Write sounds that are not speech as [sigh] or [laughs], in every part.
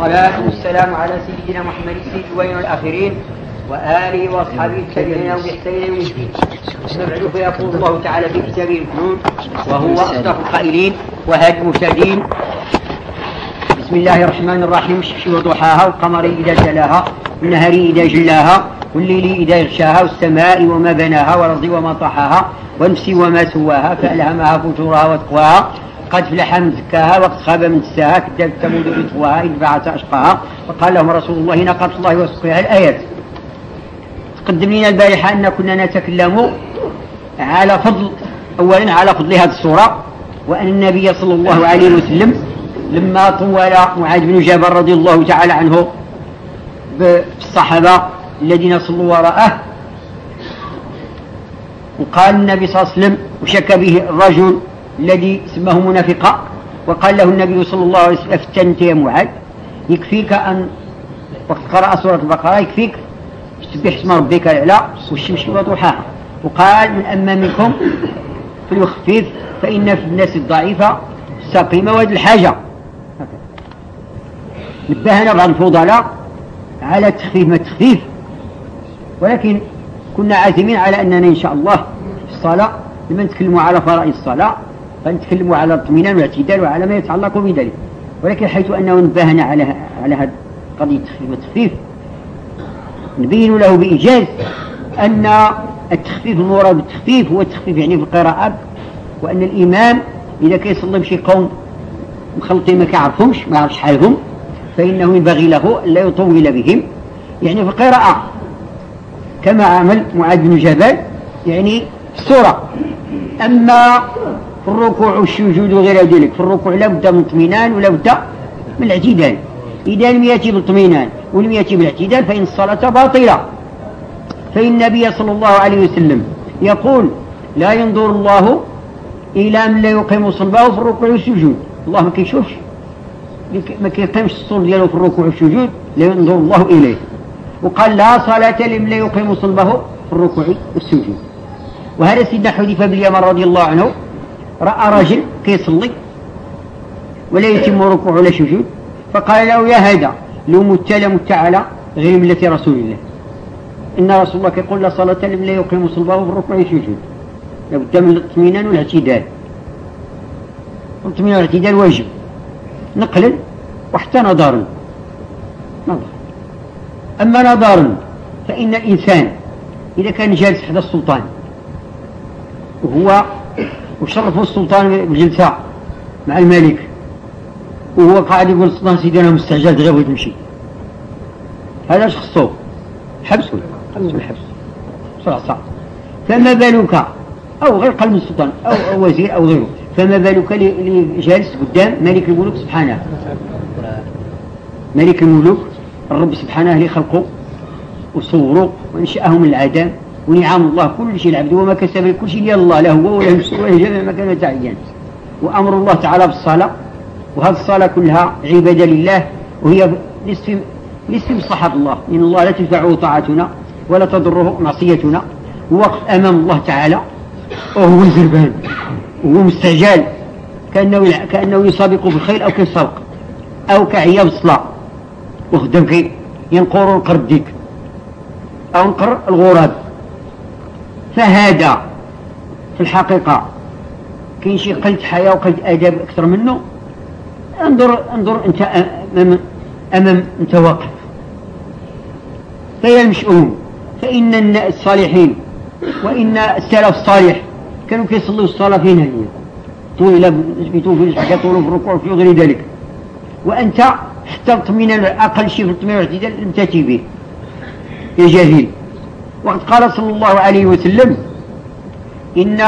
والصلاة والسلام على سيدنا محمد سيد الأولين والآخرين وآله وأصحابه التابعين بإحسان يوم الدين. أما بعد فيقول الله تعالى في كتابه المكنون وهو أصدق القائلين وهادي المهتدين بسم الله الرحمن الرحيم. الشمس وضحاها والقمر إذا تلاها والنهار إذا جلاها والليل إذا يغشاها والسماء وما بناها والأرض وما طحاها والنفس وما سواها فألهمها فجورها وتقواها. قد فلح من زكاها وقد خاب من دساها كذلك ثمود بطغواها إذ بعث أشقاها وقال لهم رسول الله ناقة الله وسقيها الآيات تقدم لنا البارحة أن كنا نتكلم على فضل أولا على فضل هذه السورة وأن النبي صلى الله عليه وسلم لما طول معاذ بن جبل رضي الله تعالى عنه بالصحابة الذين صلوا وراءه وقال النبي صلى الله عليه وسلم وشك به الرجل الذي سماه منافقا وقال له النبي صلى الله عليه وسلم أفتنت يا معاذ؟ يكفيك أن وقت قرأ سورة البقرة يكفيك. تسبح اسم ربك الأعلى والشمس وضحاها وقال من أما منكم فليخفف فإن في الناس الضعيفة السقيمة وهذه الحاجة. نبهنا بعض الفضلاء على تخفيف ما تخفيف. ولكن كنا عازمين على أننا إن شاء الله في الصلاة. لما نتكلموا على فرائض الصلاة فنتكلموا على الاطمئنان والاعتدال وعلى ما يتعلق بذلك. ولكن حيث أنه نبهنا على على هذه قضية التخفيف نبين له بإيجاز أن التخفيف المراد بالتخفيف هو التخفيف يعني في القراءات وأن الإمام إذا كيصلي بشي قوم مخلطين ما كيعرفهمش ما يعرفش حالهم فإنه ينبغي له ألا يطول بهم. يعني في القراءة كما عمل معاذ بن جبل يعني في السورة أما في الركوع والسجود وغير ذلك. في الركوع لابد من اطمئنان ولابد من الاعتدال. إذا لم يأتي بالاطمئنان ولم يأتي بالاعتدال فإن الصلاة باطلة. فإن النبي صلى الله عليه وسلم يقول لا ينظر الله إلى من لا يقيم صلبه في الركوع والسجود. الله ما كيشوفش. ما كيقيمش الصلب ديالو في الركوع والسجود. لا ينظر الله إليه. وقال لا صلاة لمن لا يقيم صلبه في الركوع والسجود. وهذا سيدنا حذيفة بن اليمن رضي الله عنه رأى رجل كيصلي ولا يتم ركوع ولا سجود فقال له يا هذا لو مت لمت على غير ملة رسول الله. إن رسول الله يقول لا صلاة لمن لا يقيم صلبه في الركوع والسجود لابد من الاطمئنان والاعتدال. الاطمئنان والاعتدال واجب. نقلا وحتى نظرا نظر أما نظرا فإن الإنسان إذا كان جالس حدا السلطان وهو وشرفه السلطان بالجلسة مع الملك. وهو قاعد يقول السلطان سيدي أنا مستعجل غير تمشي هذا اش خصو؟ حبس ولا حبس. الحبس بسرعة صعب فما بالك؟ أو غير قلب السلطان أو, وزير أو غيره. فما بالك اللي جالس قدام ملك الملوك؟ سبحانه. ملك الملوك الرب سبحانه اللي خلقه وصوره وانشأه من العدم. ونعم الله كل شيء العبد وما كسب كل شيء الله له هو وله جميع ما كان تعيان وأمر الله تعالى بالصلاة وهذه الصلاة كلها عبادة لله وهي نصف نصف مصلحة الله. إن الله لا تنفعه طاعتنا ولا تضره معصيتنا. ووقف أمام الله تعالى وهو زربان وهو مستعجل. كأنه كأنه يسابق في الخيل أو كيسابق أو كعيا بالصلاة وخدم كي ينقر القرب ديك أو نقر الغراب. فهذا في الحقيقة كاين شي قلت حياة وقلت أدب أكثر منه. انظر انظر أنت أمام أمام أنت واقف. فيا المشؤوم فإن الصالحين وإن السلف الصالح كانوا كيصلوا الصلاة فين هي طويلة يثبتوا في الحكاية طولوا في الركوع في غير ذلك. وأنت حتى الاطمئنان أقل شيء في الاطمئنان والاعتدال لم تأتي به. يا جاهل. وقد قال صلى الله عليه وسلم إن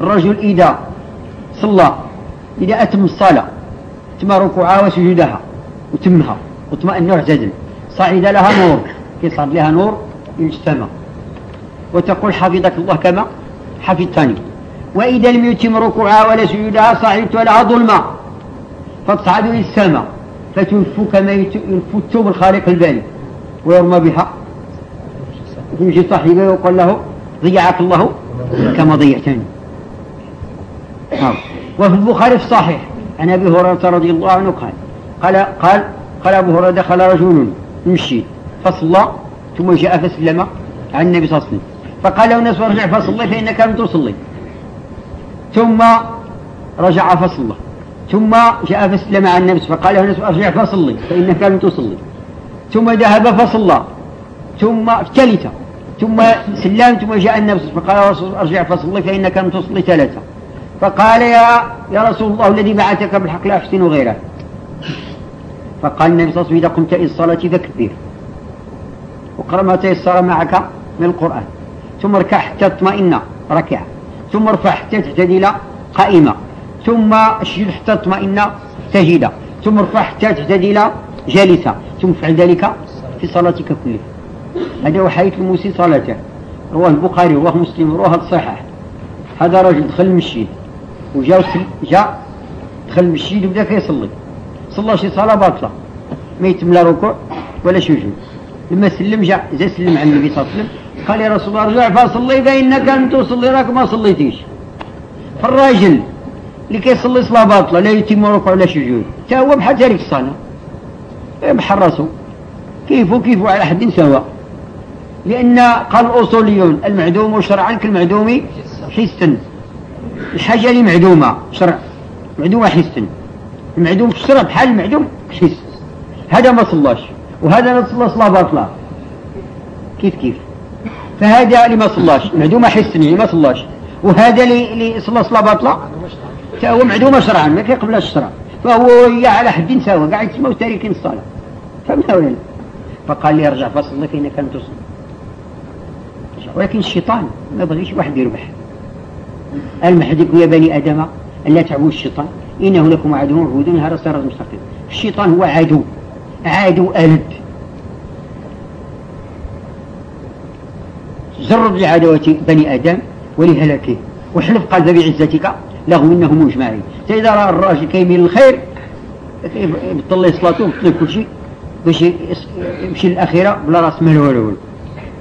الرجل إذا صلى إذا أتم الصلاة تم ركوعها وسجودها وتمها واطمأن واعتدل صعد لها نور يصعد لها نور السماء وتقول حفظك الله كما حفظتني وإذا لم يتم ركوعها ولا سجودها صعدت لها ظلمة. فتصعد إلى السماء فتلف كما يلف الثوب الخالق الباري ويرمى بها. يمشي صاحبه ويقول له ضيعك الله كما ضيعتني. وفي البخاري في الصحيح عن أبي هريرة رضي الله عنه قال قال قال قال أبو هريرة دخل رجل يمشي فصلى ثم جاء فسلم عن النبي صلى الله عليه وسلم. فقال له الناس ارجع فصلي فإنك لم تصلي. ثم رجع فصلى ثم جاء فسلم عن النبي فقال له الناس ارجع فصلي فإنك لم تصلي. ثم ذهب فصلى. ثم ثالثة ثم سلم ثم جاء النبي فقال رسول أرجع فصلي فإنك لم تصلي ثلاثة. فقال يا يا رسول الله الذي بعثك بالحق لا أحسن غيره. فقال النبي صلى الله عليه وسلم إذا قمت إلى الصلاة فكبر وقرأ ما تيسر معك من القرآن. ثم اركع حتى تطمئن. ركع. ثم ارفع حتى تعتدل قائمة. ثم اسجد حتى تطمئن سجدا ثم ارفع حتى تعتدل جالسة. ثم افعل ذلك في صلاتك كلها. هذا هو حديث الموسي صلاته. رواه البخاري رواه مسلم رواه الصحاح هذا رجل دخل المسجد وجاء جاء دخل المسجد وبدا كيصلي صلى شي صلاة باطلة. ما يتم لا ركوع ولا سجود لما سلم جاء جاء سلم على النبي صلى الله عليه وسلم. قال يا رسول الله ارجع فصلي فإنك أن تصلي راك ما صليتيش. فالراجل اللي كيصلي صلاة باطلة لا يتم ركوع ولا سجود تا هو بحال ذلك الصلاة. بحال راسو. كيفو كيفو على حد سواء. لأن قال الأصوليون المعدوم شرعا كالمعدوم حسا. الحاجة اللي معدومة شرع. معدومة حسا. المعدوم في الشرع بحال المعدوم حس هذا ما صلاش. وهذا صلى صلاة باطلة كيف كيف؟ فهذا اللي ما صلاش. معدومة حسا يعني ما صلاش. وهذا اللي صلى صلاة باطلة هو معدومة شرعا ما كيقبلش الشرع. فهو يا على حد سوا قاعد يسموا تاركين الصلاة فهمنا وين فقال لي ارجع فصلي فإنك لم ولكن الشيطان ما بغيش واحد يربح. المحدث يا بني آدم ألا تعبوا الشيطان إنه لكم عدو عبودون هذا صراط مستقيم. الشيطان هو عدو عدو ألد. جرب لعدوة بني آدم ولهلاكه وحلف قال بعزتك له إنهم أجمعين فإذا رأى الراجل كيميل الخير يبطل صلاته ويبطل كل شيء باش يمشي للآخرة بلا رأس مال ولا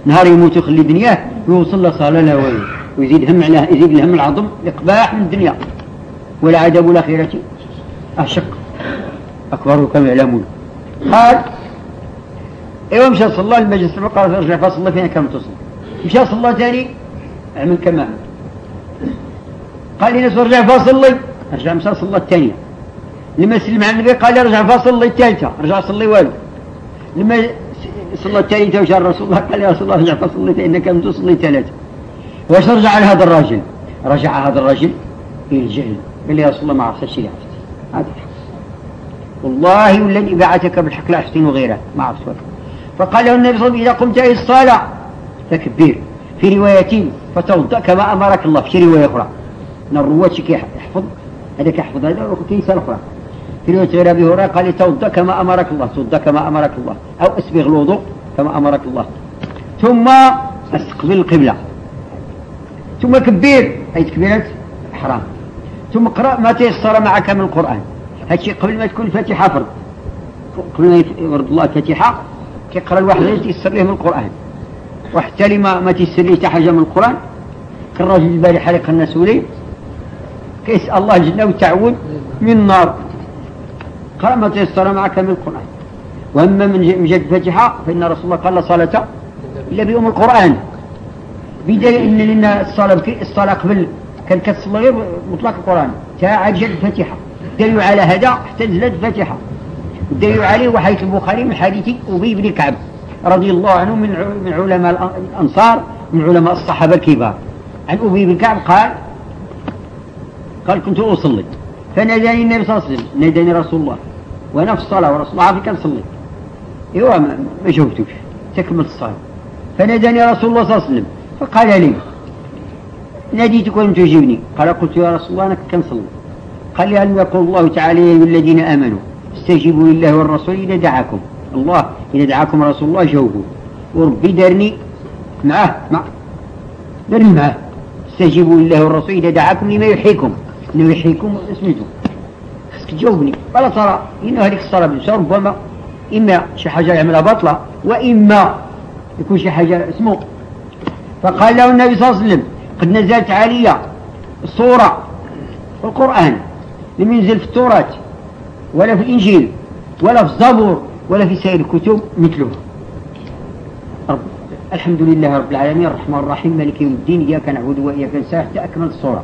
نهار يموت يخلي دنياه ويوصل لصلاة لا والو. ويزيد هم على يزيد الهم العظم إقباح من الدنيا. والعذاب الآخرة أشق أكبر كما يعلمون. قال ايوا مشى صلى المجلس قال أرجع فصلى فين كم تصل. مشى صلى ثاني عمل كما قال لي أرجع فصلي أرجع مشى صلى الثانية لما سلم على النبي قال أرجع فصلي الثالثة. أرجع صلي والو. لما صلى الثالثة وجاء الرسول الله قال يا رسول الله ارجع فصلي فإنك لم تصلي ثلاثة. واش رجع لهذا الرجل؟ رجع هذا الرجل إلى الجهل قال لي يا رسول الله ما عرفت الشيء عرفت. هذا والله الذي بعثك بالحق لا أحسن غيره ما عرفت فقال له النبي صلى الله عليه وسلم إذا قمت إلى الصلاة تكبير في رواية فتوضأ كما أمرك الله في رواية أخرى. من الرواة كي يحفظ هذاك يحفظ هذا وكيس الأخرى في رواية غير أبي هريرة قال توضأ كما أمرك الله توضأ كما أمرك الله. أو أسبغ الوضوء كما أمرك الله. ثم أستقبل القبلة. ثم كبير. أي تكبيرة حرام. ثم اقرأ ما تيسر معك من القرآن. هادشي قبل ما تكون الفاتحة فرض. قبل ما يفرض الله الفاتحة كيقرأ الواحد يتيسر له من القرآن. وحتى لما ما تيسر ليه حاجة من القرآن. كالراجل البارحة اللي قلنا سولي كيسأل الله الجنة والتعوذ من النار ما تيسر معك من القرآن. وأما من جد الفاتحة فإن رسول الله قال لا صلاة إلا بأم القرآن. بدليل إن لنا الصلاة الصلاة قبل كان كتصلي غير مطلق القرآن. تاع جد الفاتحه دليل على هذا حتى نزلت الفاتحه الدليل عليه وحديث البخاري من حديث أبي بن كعب رضي الله عنه من من علماء الأنصار من علماء الصحابة الكبار. عن أبي بن كعب قال قال كنت أصلي. فناداني النبي صلى الله عليه وسلم. ناداني رسول الله. وأنا في الصلاه ورسول الله عارف كنصلي ايوا ما, جاوبتوش تكمل الصلاة. فناداني رسول الله صلى الله عليه وسلم. فقال لي ناديتك ولم تجيبني قال قلت يا رسول الله أنا كنصلي قال لي هل يقول الله تعالى يا الذين آمنوا استجيبوا لله والرسول إذا دعاكم. الله إذا دعاكم رسول الله جاوبوا وربي دارني معه مع دارني معه. استجيبوا لله والرسول إذا دعاكم لما يحييكم. إنه يحييكم خصك تجاوبني ولا ترى إنه هذيك الصلاة بالنسبة ربما إما شي حاجة يعملها باطلة وإما يكون شي حاجة اسمه. فقال له النبي صلى الله عليه وسلم قد نزلت علي صورة في القرآن لم ينزل في التوراة ولا في الإنجيل ولا في الزبور ولا في سائر الكتب مثلها. رب الحمد لله رب العالمين الرحمن الرحيم مالك يوم الدين إياك نعبد وإياك نستعين أكمل الصورة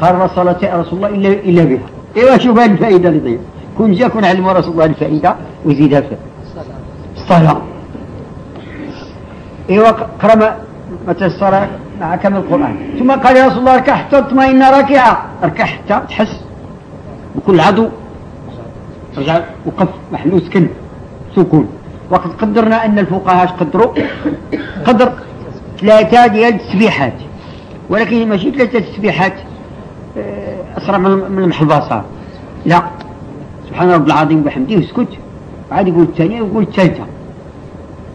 قال لا صلاة يا رسول الله إلا, إلا بها. إيوا شوف هذه الفائدة اللي ضيع كون جا كون علم رسول الله الفائدة ويزيدها في الصلاة. إيوا قرأ متى الصلاة؟ مع كمل القرآن. ثم قال يا رسول الله اركع حتى تطمئن راكعة اركع حتى تحس وكل عضو رجع وقف محلو سكن سكون. وقد قدرنا أن الفقهاء قدروا؟ قدر. ثلاثة ديال التسبيحات ولكن ماشي ثلاثة تسبيحات. أسرع من المحبصة لا. سبحان رب العظيم وبحمده واسكت عاد يقول الثانية ويقول الثالثة.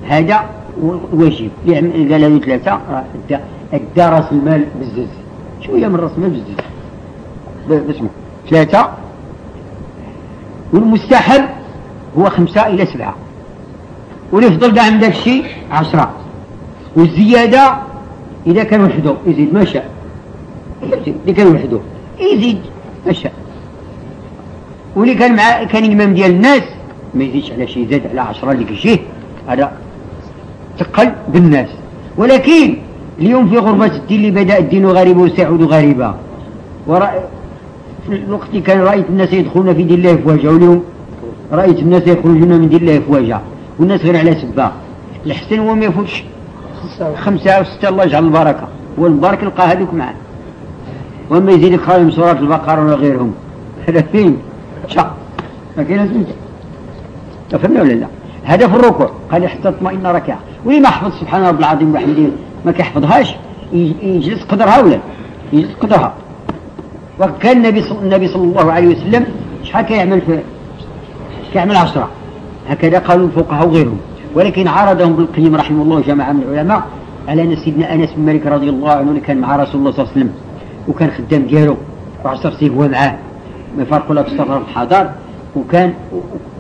هذا واجب قال هذه ثلاثة ادى راس المال بزز. شوية من راس المال بزز. بسمه ثلاثة. والمستحب هو خمسة إلى سبعة. واليفضل كاع من داك الشيء عشرة. والزيادة إذا كان وحده يزيد ما شاء. إذا كان وحده. يزيد شاء واللي كان مع كان إمام ديال الناس. ما يزيدش على شيء زاد على عشرة اللي كيجيه هذا ثقل بالناس. ولكن اليوم في غربة الدين اللي بدأ الدين غريبا وسيعود غريبا. في الوقت كان رأيت الناس يدخلون في دين الله أفواجا واليوم رأيت الناس يخرجون من دين الله أفواجا. والناس غير على سبا. الحسن هو ما يفوتش. خمسة أو ستة الله يجعل البركة. والبركة يلقى هذوك معاه وما يزيد من سورة البقرة ولا غيرهم. هذا فين شا. ما كاين سميتها تفهمنا ولا لا؟ في الركوع. قال حتى تطمئن ركعة. واللي ما حفظ سبحان رب العظيم وحمده ما كيحفظهاش؟ يجلس قدرها ولا يجلس قدرها. وكان النبي صل... النبي صلى الله عليه وسلم شحال كيعمل في كيعمل عشرة. هكذا قالوا الفقهاء وغيرهم. ولكن عارضهم ابن القيم رحمه الله جماعة من العلماء على أن سيدنا أنس بن مالك رضي الله عنه كان مع رسول الله صلى الله عليه وسلم. وكان خدام ديالو وعصر سيه هو معاه ما يفرقوا لا السفر الحضار. وكان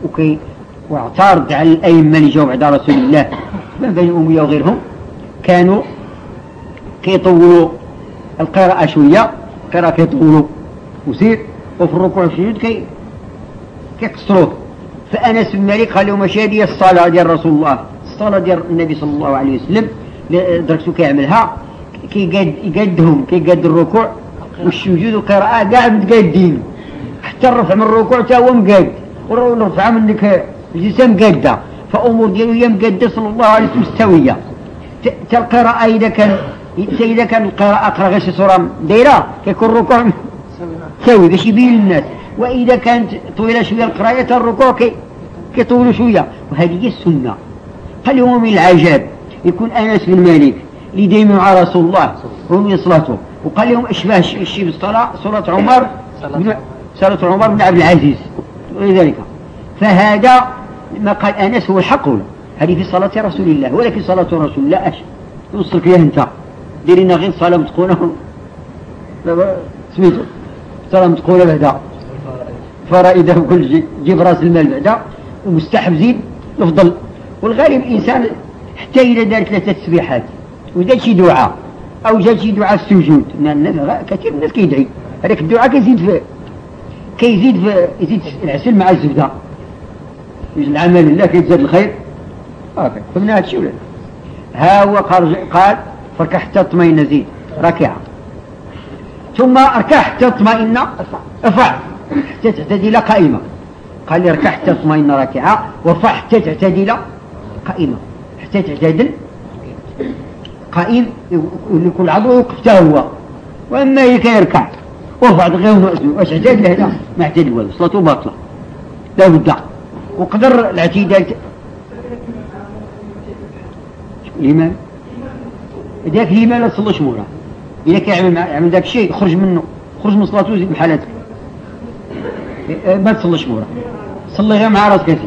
وكي واعترض على الأئمة اللي جاوا بعد رسول الله من بني أمية وغيرهم. كانوا كيطولوا القراءة شوية القراءة كيطولوا. وسير وفي الركوع والسجود كي كيقصروه فأنس بن مالك قال لهم ماشي هذه الصلاة ديال رسول الله. الصلاة ديال النبي صلى الله عليه وسلم دركتو كيعملها كيقادهم كيقاد الركوع. والسجود والقراءة كاع متقادين. حتى الرفع من الركوع حتى هو مقاد. والرفع من ديك الجسم قادة. فأمور ديالو هي مقادة صلى الله عليه وسلم مستوية. القراءة إذا كان إذا كان القراءة أقرأ غير شي صورة دايرة كيكون الركوع سوي باش يبين للناس. وإذا كانت طويلة شوية القراية الركوع كي كيطولوا شوية. وهذه هي السنة. قال هو من العجاب يكون أنس بن مالك اللي دايما مع رسول الله. وهم صلاته وقال لهم أشبه الشيء بالصلاة صلاة عمر صلاة عمر. بن عبد العزيز. ولذلك. فهذا ما قال أنس هو الحق. هذه في صلاة رسول الله ولكن صلاة رسول الله. أش توصلك لها أنت. دير لنا غير صلاة متقونة سميتو؟ صلاة متقونة بعدا. فرائدة كل شيء. جيب رأس المال بعدا. ومستحب زيد يفضل والغالب الإنسان حتى إذا دار ثلاثة تسبيحات. وإذا شي دعاء أو جا شي دعاء السجود كثير من الناس كيدعي. هذاك الدعاء كيزيد في كيزيد في يزيد العسل مع الزبدة. العمل لله كيتزاد الخير. هكا فهمنا هذا الشيء ولا ها هو قال قال فركع حتى تطمئن زيد. ركعة ثم اركع حتى تطمئن افعل حتى تعتدل قائمة. قال لي اركع حتى تطمئن راكعة وارفع حتى تعتدل قائمة. حتى تعتدل. قائم كل عضو يوقف هو واما هي كيركع وارفع غير واش اعتدل هذا ما اعتدل والو صلاته باطلة. لا بد. وقدر الاعتدال. الإمام ذاك الإمام لا تصليش موراه إذا كان يعمل ذاك الشيء خرج منه. خرج من صلاته وزيد بحالاتك. ما تصليش موراه صلي غير مع راسك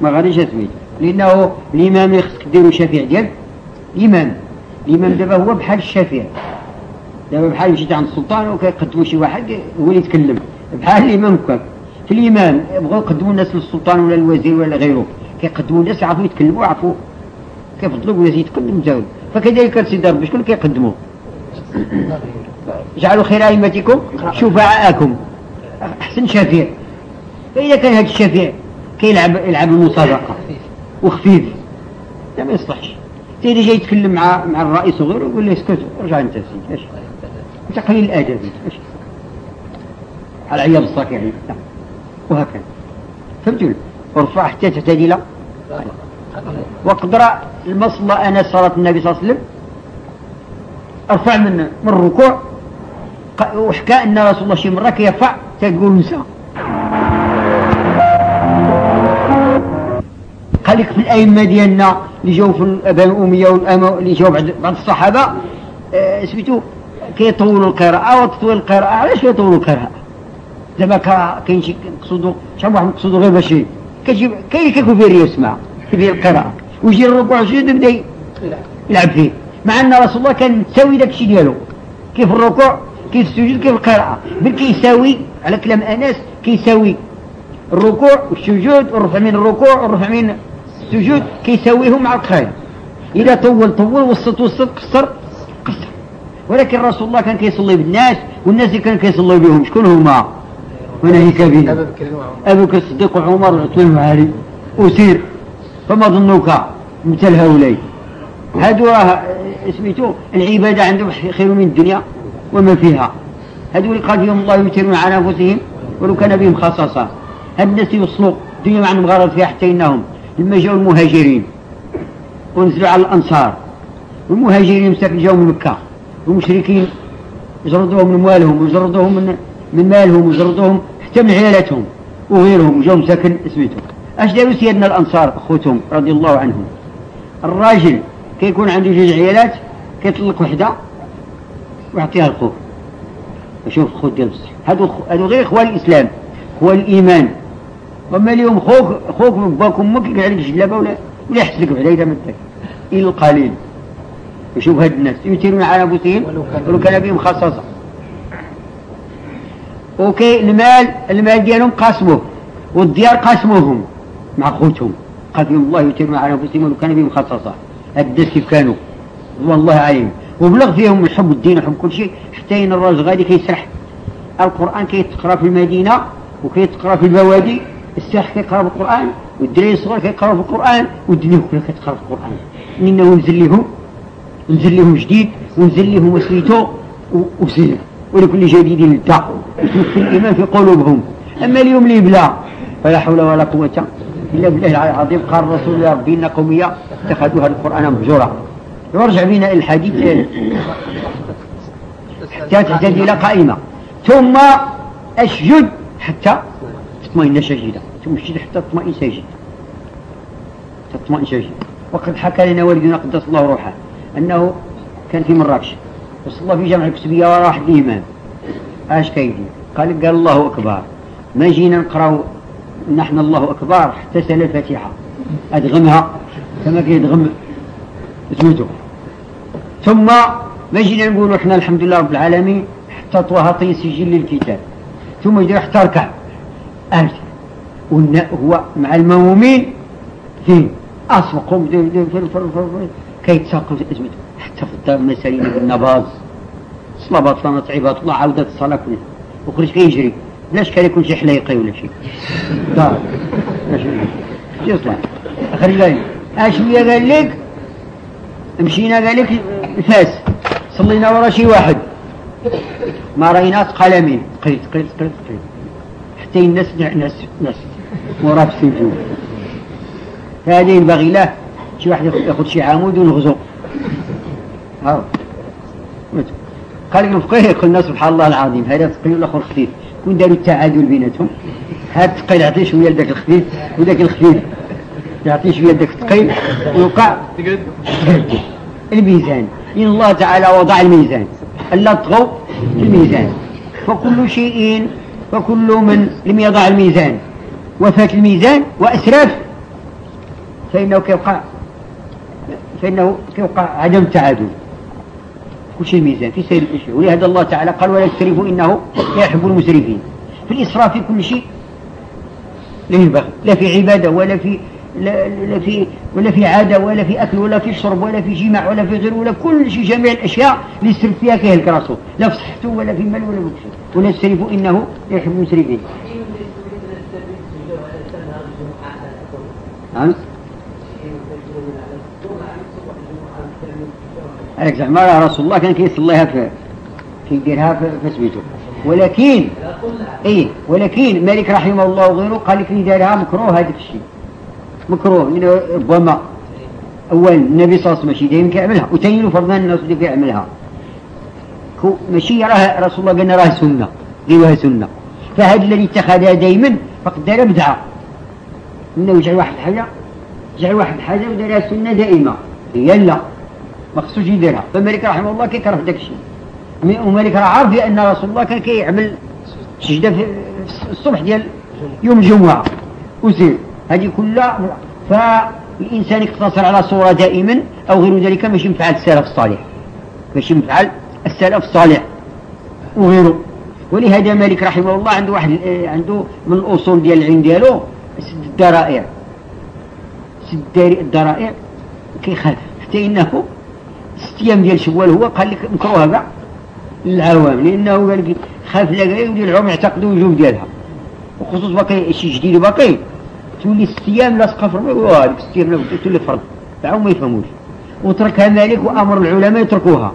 ما غاديش تميت لأنه الإمام خصك ديرو الشفيع ديالك. الإمام الإمام دابا هو بحال الشفيع دابا بحال مشيت عند السلطان وكيقدموا شي واحد هو اللي يتكلم. بحال الإمام كان في الإمام بغاو يقدموا الناس للسلطان ولا الوزير ولا غيره. كيقدموا الناس يعرفوا يتكلموا يعرفوا كيفضلوا ولا يتقدم جاوب فكذلك سيدي ربي شكون كيقدموا؟ جعلوا خير أئمتكم شفعاءكم. أحسن شفيع فإذا كان هذا الشفيع كيلعب يلعب المسابقة. وخفيف. لا ما يصلحش. سيدي جاي يتكلم مع مع الرئيس وغيره يقول له اسكت ارجع أنت سيدي أنت قليل الأدب إيش؟ على عيال الصاك يعني وهكذا. فهمتوا ارفع حتى تعتدل وقدر المصلى أنا صلاة النبي صلى الله عليه وسلم. أرفع من من الركوع. وحكى أن رسول الله شي مرة كيرفع تقول نساء لك في الأئمة ديالنا اللي جاوا في الأبان الأمية اللي جاوا بعد بعض الصحابة آه، سميتو كيطولوا القراءة وتطويل القراءة علاش كيطولوا القراءة؟ زعما كاين شي مقصودو شحال واحد مقصودو غير باش كتجيب كاين كيكون فيه رياسمع في القراءة. ويجي الركوع والسجود يبدا يلعب فيه. مع أن رسول الله كان مساوي داك الشيء ديالو. كيف الركوع كيف السجود كيف القراءة. بل كيساوي على كلام أنس كيساوي الركوع والسجود والرفع من الركوع والرفع من السجود كيساويهم مع القراءة إذا طول طول وسط وسط قصر قصر. ولكن رسول الله كان كيصلي بالناس والناس اللي كان كيصلي بهم شكون هما؟ وناهيك به أبو بكر الصديق وعمر وعثمان وعلي وسير. فما ظنك مثل هؤلاء؟ هادو راه سميتو العبادة عندهم خير من الدنيا وما فيها. هادو اللي قال فيهم الله يترون على أنفسهم ولو كان بهم خصاصة. هاد الناس يوصلوا الدنيا ما عندهم غرض فيها حتى إنهم لما جاوا المهاجرين ونزلوا على الأنصار والمهاجرين جاوا من مكة. والمشركين جردوهم من أموالهم وجردوهم من من مالهم وجردوهم حتى من عيالاتهم وغيرهم. وجاوا مساكن سميتهم. أش داروا سيدنا الأنصار أخوتهم رضي الله عنهم؟ الراجل كيكون عنده جوج عيالات كيطلق وحدة ويعطيها لخوه شوف الخوت ديال هادو هادو غير إخوان الإسلام إخوان الإيمان. وما اليوم خوك خوك باك أمك يقعد عليك جلابة ولا ولا يحس لك بعدا اذا مدك إلى القليل. وشوف هاد الناس. يثيرون على أنفسهم ولو كان بهم خصاصة. وكي المال المال ديالهم قاسموه والديار قاسموهم مع خوتهم. قال الله يتم على أنفسهم ولو كان بهم خصاصة. الدس كيف كانوا؟ والله عليهم. وبلغ فيهم الحب الدين وحب كل شيء حتى إن الراجل غادي كيسرح القرآن كيتقرأ في المدينة وكيتقرأ في البوادي. الساح كيقرا في القرآن والدراري الصغار كيقراو في القرآن والدنيا كلها كتقرا في القرآن. إنه نزل لهم نزل لهم جديد ونزل لهم وسميتو وسير ولكل جديد للدع يتمثل الإيمان في قلوبهم. أما اليوم اللي بلا فلا حول ولا قوة إلا بالله العلي العظيم. قال الرسول يا ربي إن قومية اتخذوا هذا القرآن مهجورا. يرجع بنا إلى الحديث. حتى تعتدل قائمة. ثم أسجد حتى تطمئن ساجدا ثم اسجد حتى تطمئن ساجدا تطمئن ساجدا وقد حكى لنا والدنا قدس الله روحه أنه كان في مراكش وصلى في جامع الكتبية وراح الإمام اش كيدي قال قال الله أكبر. ما جينا نقراو نحن الله أكبر حتى سال الفاتحة. أدغمها كما كيدغم سميتو ثم ما جينا نقولوا إحنا الحمد لله رب العالمين حتى طوى سجل للكتاب. ثم يجي حتى ركع أهل هو مع المامومين فين؟ أسبقهم كيتساقوا سميتو حتى في الدار المسالين بالنباز صلاة بطلانة عباد الله عودة الصلاة كلها. وخرج كيجري ليش كان يكون شي حليقي ولا شي. دار شو يصلح أخرج لي اشوية قال لك؟ مشينا قال لك؟ فاس صلينا ورا شي واحد. ما رأينا قلمين. قيت قيت قيت قيت حتى الناس ناس ناس ورا في هذه ينبغي له شي واحد ياخذ شي عمود ونغزو. ها. قال الفقيه قلنا سبحان الله العظيم هذا ثقيل والاخر خفيف؟ كون داروا التعادل بيناتهم هاد الثقيل يعطي شوية لذاك الخفيف وذاك الخفيف. يعطي شوية لذاك الثقيل ويوقع الميزان. إن الله تعالى وضع الميزان. ألا طغوا الميزان. فكل شيء فكل من لم يضع الميزان وفات الميزان وأسرف فإنه كيوقع فإنه كيوقع عدم التعادل. كل شيء ميزان في سير الأشياء ولهذا الله تعالى قال ولا تسرفوا إنه لا يحب المسرفين. في الإسراف في كل شيء لا ينبغي لا في عبادة ولا في لا, لا في ولا في عادة ولا في أكل ولا في شرب ولا في جماع ولا في غير ولا كل شيء جميع الأشياء اللي يسرف فيها كيهلك راسه لا في صحته ولا في مال ولا في شيء ولا تسرفوا إنه يحب المسرفين. عليك زعما رسول الله كان كيصليها في كيديرها في سبيتو ولكن اي ولكن مالك رحمه الله وغيره قال لك اللي دارها مكروه هذاك الشيء. مكروه يعني ربما اولا النبي صلى الله عليه وسلم ماشي دايما كيعملها. وثاني له فرضا الناس اللي كيعملها. ماشي راه رسول الله قالنا راه سنة. ديروها سنة. فهذا الذي اتخذها دائما فقد دار بدعة. إنه يجعل واحد الحاجة جعل واحد الحاجة ودارها سنة دائمة. هي لا. ما خصوش يديرها. فمالك رحمه الله كيكره داك الشيء. ومالك راه عارف بأن رسول الله كان كيعمل سجدة في الصبح ديال يوم الجمعة. وزير. هذه كلها فالإنسان يقتصر على صورة دائما أو غير ذلك ماشي مفعل السلف الصالح. ماشي مفعل السلف الصالح وغيره. ولهذا مالك رحمه الله عنده واحد عنده من الأصول ديال العلم ديالو سد الدرائر سد الدرائر كيخاف. حتى إنه ست أيام ديال شوال هو قال لك مكروه كاع للعوام. لأنه قال لك خاف لا يولي العوام يعتقدوا الوجوب ديالها. وخصوص باقي شي جديد باقي تولي ست أيام لاصقه في هذيك ست أيام تولي فرض. العوام ما يفهموش. وتركها مالك وأمر العلماء يتركوها.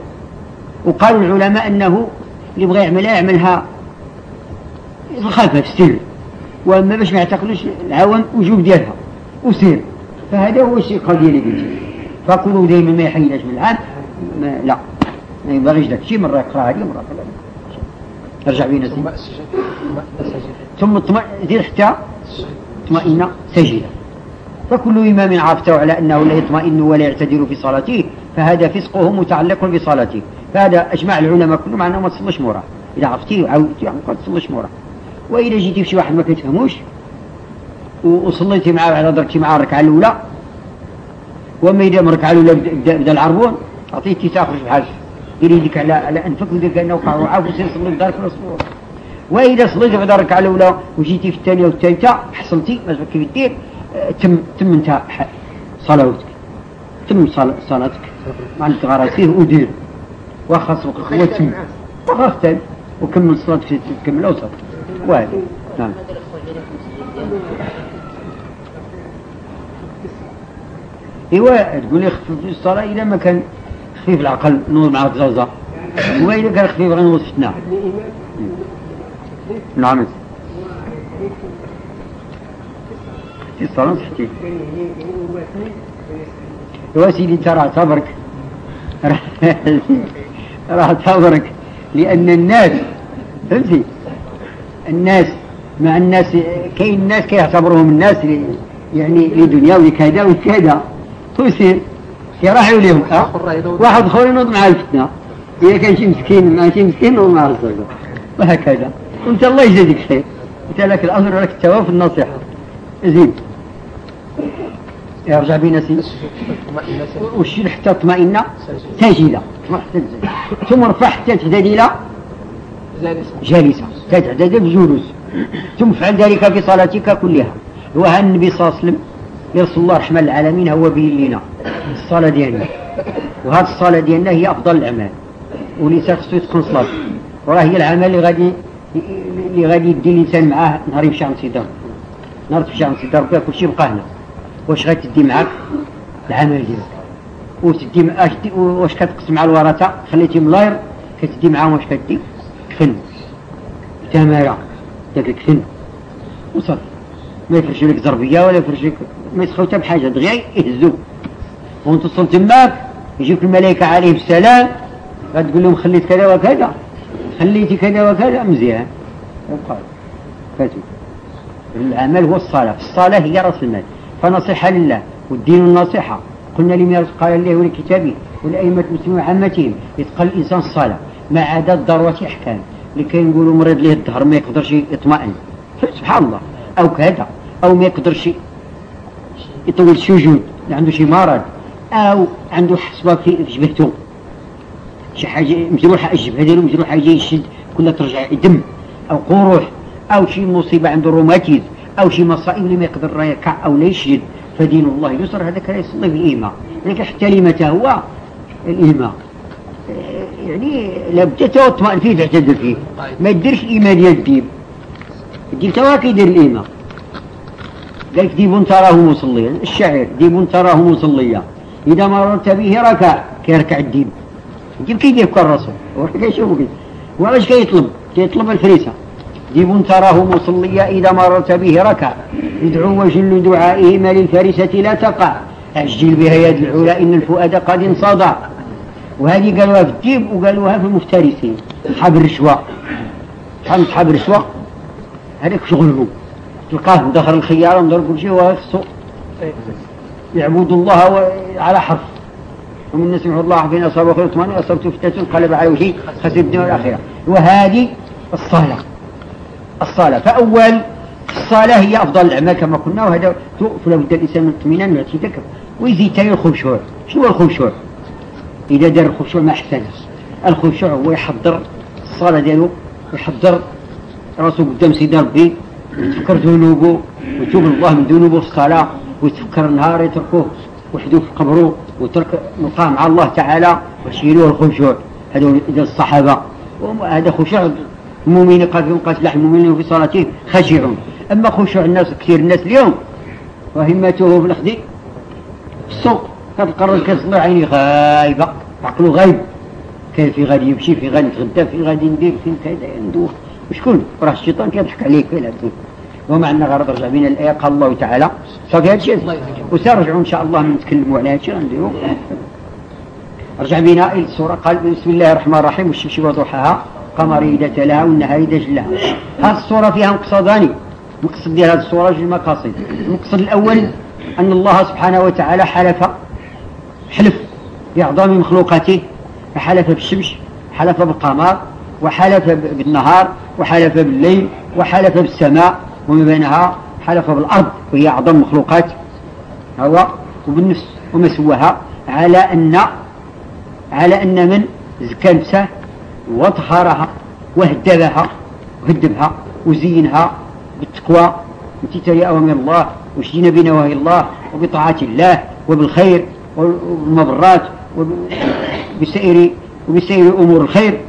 وقالوا العلماء أنه اللي بغى يعملها يعملها خافها في السر. وأما باش ما يعتقدوش العوام وجوب ديالها. وسير. فهذا هو الشيء القضية اللي قلت. فكلوا دائما ما يحيدش من العام ما لا. ما ينبغيش داك الشيء مرة يقرأ هذه مرة يقرأ ارجع بينا ثم ثم اطمئن زيد حتى. اطمئن سجدا. فكل إمام عرفته على أنه لا يطمئن ولا يعتدل في صلاته فهذا فسقه متعلق بصلاته. فهذا أجمع العلماء كلهم على أنه ما تصلش موراه إذا عرفتيه وعودتيه ما تصلش موراه وإذا جيتي في شي واحد ما كتفهموش وصليتي معاه على درتي معاه الركعة الأولى وما إذا الركعة الأولى بدا, العربون أعطيتي تخرج بحال ديري يديك على على أنفك ودير كأنه وقع وعاف وسير صلي في دارك ولا وإذا صليتي في الركعة الأولى وجيتي في الثانية والثالثة حصلتي ما كيف دير تم تم انت صلواتك. تم صلاتك. ما عندك غراسيه ودير. وخاص هو تم. وخاص وكمل صلاتك تكمل اوسط واحد. نعم. إيوا تقول لي خفيف الصلاة إذا ما كان خفيف العقل نوض مع الزوزة. وإذا كان خفيف غنوض فتنه نعم. يا سيدي ترى صبرك راح صبرك لأن الناس فهمتي؟ الناس مع الناس كاين الناس كيعتبروهم الناس يعني لدنيا ولكذا ولكذا ويصير يراحوا لهم أه؟ واحد اخر ينوض مع الفتنة. إذا كان شي مسكين مع شي مسكين مع الصدقه وهكذا. وانت الله يجزيك خير. انت لك الاجر ولك الثواب في النصيحة. زين. يرجع بنا وشيل حتى اطمئن ساجدة ثم ارفع حتى تعتدل جالسة. تعتدل بجلوس ثم افعل ذلك في صلاتك كلها. وها النبي صلى الله عليه وسلم يرسل الله رحمة العالمين هو به لنا الصلاة ديالنا. وهذه الصلاة ديالنا هي أفضل الأعمال. وليس خصو يتقن صلاة. وراه هي العمل اللي غادي اللي غادي يدي الإنسان معاه نهار يمشي عند سيدي نهار تمشي عند سيدي ربي كل شيء بقى هنا. واش غتدي معاك؟ العمل ديالك. وتدي واش كتقسم مع الورثة؟ خليتي ملاير كتدي معاهم واش كدي؟ كفن. تماره داك الكفن. وصافي. ما يفرش لك زربيه ولا يفرش لك ما يسخو حتى بحاجة. دغيا يهزوك وانت تصل تماك يجيك الملائكة عليهم السلام غتقول لهم خليت كذا وكذا. خليتي كذا وكذا مزيان يبقى فاتوا العمل هو الصلاة. الصلاة هي رأس المال. فنصيحة لله والدين النصيحة. قلنا لم قال الله ولكتابه ولأئمة المسلمين وعامتهم يتقل الإنسان الصلاة. ما عدا الضروة أحكام. لكي نقولوا مريض له الظهر ما يقدرش يطمئن. سبحان الله. أو كذا. أو ما يقدرش يطول سجود عنده شي مرض. أو عنده حصبة في جبهته شي حاجة مجروحة الجبهة ديالو مجروحة جاي يشد كلها ترجع دم أو قروح أو شي مصيبة عنده روماتيزم أو شي مصائب اللي ما يقدر يركع أو لا يسجد فدين الله يسر هذاك لا يصلي بالإيمان لكن حتى لمتى هو الإيمان يعني لابد تطمئن فيه تعتدل فيه. ما يديرش الإيمان ديال الدين الدين توا كيدير الإيمان قالك ديب تراه مصليا. الشاعر ديب تراه مصليا. إذا مررت به ركع كيركع الديب الديب كي يدير الرسول كيشوفوا كي واش كيطلب كيطلب الفريسة. ديب تراه مصليا إذا مررت به ركع. ادعو وجل دعائه ما للفريسة لا تقع. أجل بها يد العلا إن الفؤاد قد انصدع. وهذه قالوها في الديب وقالوها في المفترسين. حب الرشوة فهمت حب الرشوة هذاك شغلهم تلقاه دخل الخيارة ندور كل شيء ويخصو يعبد الله على حرف. ومن يعبد الله فينا أصاب خير ثمانية أصبت فتنة قلب على وجهي خسر الدنيا والآخرة وهذه الصلاة الصلاة فأول الصلاة هي أفضل الأعمال كما قلنا وهذا فلا بد الإنسان من اطمئنان واعتداء ويزيد تاني الخشوع شنو هو الخشوع؟ إذا دار الخشوع ما أحسن الخشوع هو يحضر الصلاة ديالو يحضر راسو قدام سيدي ربي ويتفكر ذنوبه ويتوب الله من ذنوبه في الصلاة ويتفكر النهار يتركوه وحده في قبره وترك مقام مع الله تعالى وشيلوه الخشوع. هذا الصحابة. هذا خشوع المؤمن قال فيهم قال سلاح المؤمنين في صلاته خشيعون أما خشوع الناس كثير الناس اليوم وهمته في الأخذ السوق. هذا القرار كيصلي عيني غايبة. عقله غايب. كيف في غادي يمشي؟ في غادي يتغدى؟ في غادي ندير في كذا ندوخ وشكون؟ راه الشيطان كيضحك عليك في ومع أن غرض رجع بنا الآية. قال الله تعالى صافي هذا الشيء وسنرجعوا إن شاء الله نتكلموا على هذا الشيء غنديروا رجع بنا إلى السورة. قال بسم الله الرحمن الرحيم. والشمس وضحاها قمر إذا تلاها والنهار إذا جلاها هذه الصورة فيها مقصدان المقصد ديال هذه الصورة جوج مقاصد المقصد الأول أن الله سبحانه وتعالى حلف حلف بأعظم مخلوقاته. فحلف بالشمس حلف بالقمر وحلف بالنهار وحلف بالليل وحلف بالسماء. وما بينها حلف بالأرض وهي أعظم مخلوقات. هو؟ وبالنفس. وما سواها؟ على أن على أن من؟ زكى نفسه وطهرها وهدبها وهدبها وزينها بالتقوى. وامتثال أوامر الله وشين بنواهي الله وبطاعة الله وبالخير والمبرات وبسائر وبسائر أمور الخير